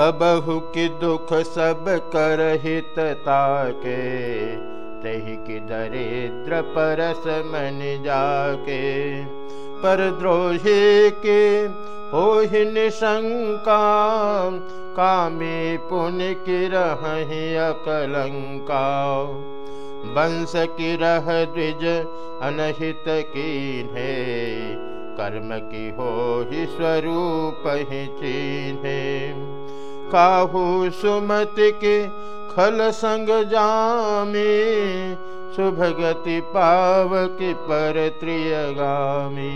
कबहु कि दुख सब कर हित ताके, तही कि दरिद्र परस मन जाके। पर द्रोही के हो निशंका, कामी पुण्य की रही अकलंका। वंश की रह द्विज अनहित की है कर्म की हो ही स्वरूप ही चीन्हे। काहू सुमत के खल संग जामी शुभ गति पाव की पर त्रियगामी।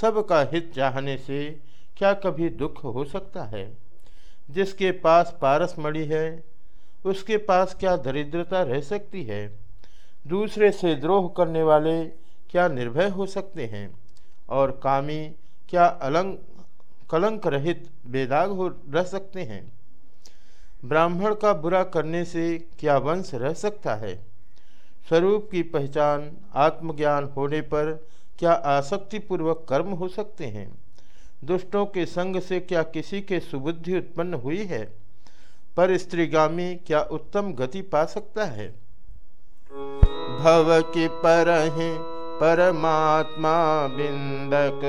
सबका हित चाहने से क्या कभी दुख हो सकता है? जिसके पास पारस मणि है, उसके पास क्या दरिद्रता रह सकती है? दूसरे से द्रोह करने वाले क्या निर्भय हो सकते हैं? और कामी क्या अलंग कलंक रहित बेदाग हो रह सकते हैं। ब्राह्मण का बुरा करने से क्या वंश रह सकता है? स्वरूप की पहचान, आत्मज्ञान होने पर क्या आसक्तिपूर्वक कर्म हो सकते हैं? दुष्टों के संग से क्या किसी के सुबुद्धि उत्पन्न हुई है? पर स्त्रीगामी क्या उत्तम गति पा सकता है? भव की पर परमात्मा बिंदक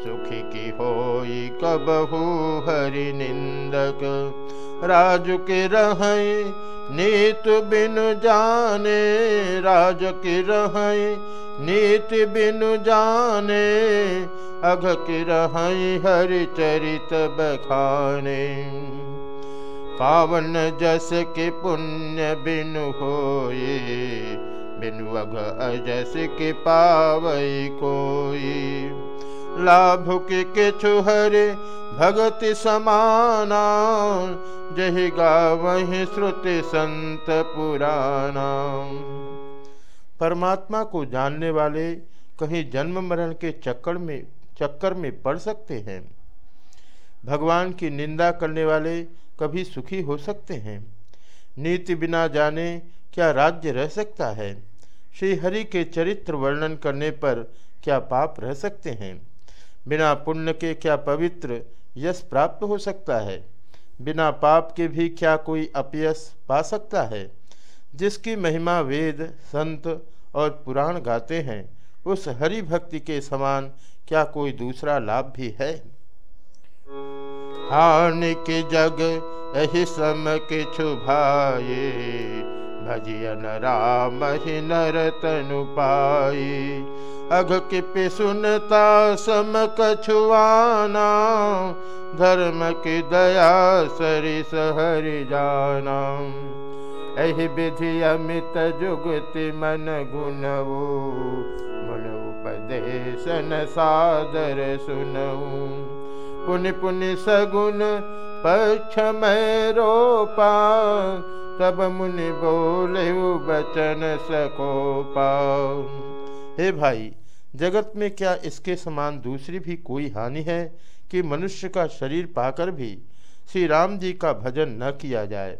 सुखी की होई कबहू हरि निंदक। राजु के रह नीत बिन जाने। राज की रह नीत बिन जाने। अघ की रह हरि चरित बखाने। पावन जस के पुण्य बिनु होए बिनु अघ अजस के पावई कोई। लाभ के किछु हरे, भगति समाना। जही गावहि श्रुति संत पुराना। परमात्मा को जानने वाले कहीं जन्म मरण के चक्कर में चक्कर में पड़ सकते हैं। भगवान की निंदा करने वाले कभी सुखी हो सकते हैं। नीति बिना जाने क्या राज्य रह सकता है? श्री हरि के चरित्र वर्णन करने पर क्या पाप रह सकते हैं? बिना पुण्य के क्या पवित्र यश प्राप्त हो सकता है? बिना पाप के भी क्या कोई अपयश पा सकता है? जिसकी महिमा वेद, संत और पुराण गाते हैं, उस हरि भक्ति के समान क्या कोई दूसरा लाभ भी है? हानि के जग यही सम किछु भाए भजियन राम नर तनु पाई अघ कि सुनता सम कछुआना धर्म की दया सरि सहरि जाना। एहि विधि अमित जुगति मन गुणऊ मन उपदेशन सादर सुनऊ पुनि पुनि सगुन पक्ष में रोपा। तब मुनि बोले बचन सको पाओ हे भाई, जगत में क्या इसके समान दूसरी भी कोई हानि है कि मनुष्य का शरीर पाकर भी श्री राम जी का भजन न किया जाए?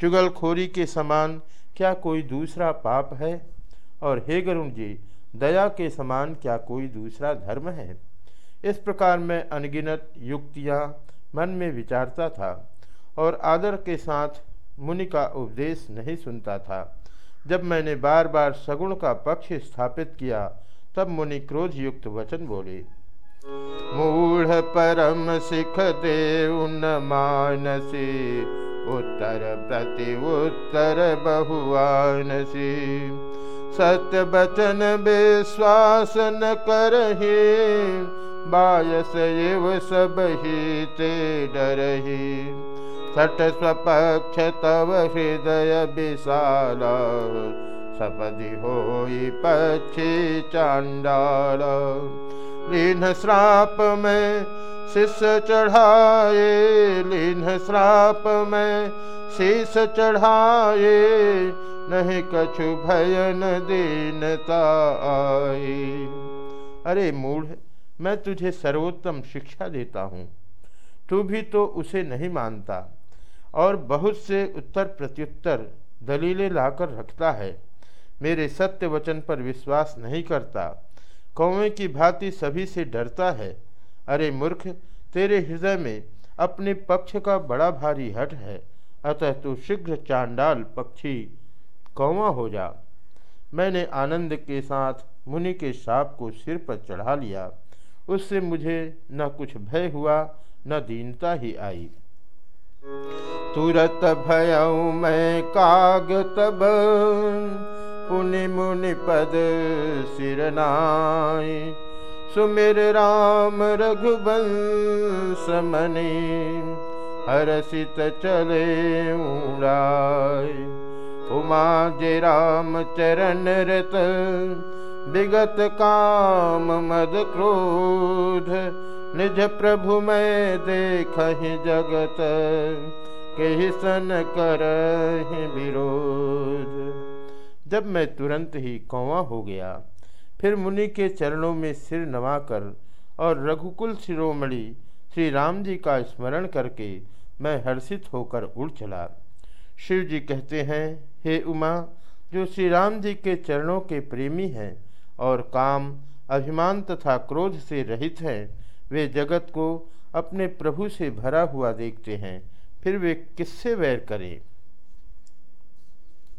चुगलखोरी के समान क्या कोई दूसरा पाप है? और हे गरुण जी, दया के समान क्या कोई दूसरा धर्म है? इस प्रकार मैं अनगिनत युक्तियाँ मन में विचारता था और आदर के साथ मुनि का उपदेश नहीं सुनता था। जब मैंने बार बार सगुण का पक्ष स्थापित किया, तब मुनि क्रोध युक्त वचन बोले, मूढ़ परम सिख देव न मानसी, उत्तर प्रति उत्तर बहुआनसी। सत्य बचन विश्वास न करही, बायस एव सब ही ते डरही। सठ स्वपक्ष तव हृदय विशाल सपदि होई पक्षी चांडाल लीन श्राप में शिष्य चढ़ाए, लीन श्राप में शीस चढ़ाए, नहीं कछु भयन दीनता आई अरे मूढ़, मैं तुझे सर्वोत्तम शिक्षा देता हूँ। तू भी तो उसे नहीं मानता। और बहुत से उत्तर प्रत्युत्तर दलीलें लाकर रखता है। मेरे सत्य वचन पर विश्वास नहीं करता। कौवे की भांति सभी से डरता है। अरे मूर्ख, तेरे हृदय में अपने पक्ष का बड़ा भारी हट है। अतः तू शीघ्र चांडाल पक्षी कौवा हो जा। मैंने आनंद के साथ मुनि के साप को सिर पर चढ़ा लिया। उससे मुझे न कुछ भय हुआ, न दीनता ही आई। तुरत भय मैं काग तब पुनि मुनि पद सिरनाय। सुमिर राम रघुबंश मनि हरसित चले उड़ाय। उमा जे राम चरण रत विगत काम मद क्रोध निज प्रभु मैं देख जगत के सन कर विरोध। जब मैं तुरंत ही कौवा हो गया, फिर मुनि के चरणों में सिर नवाकर और रघुकुल शिरोमणि श्री राम जी का स्मरण करके मैं हर्षित होकर उड़ चला। शिव जी कहते हैं, हे उमा, जो श्री राम जी के चरणों के प्रेमी हैं और काम, अभिमान तथा क्रोध से रहित हैं वे जगत को अपने प्रभु से भरा हुआ देखते हैं, फिर वे किससे वैर करें?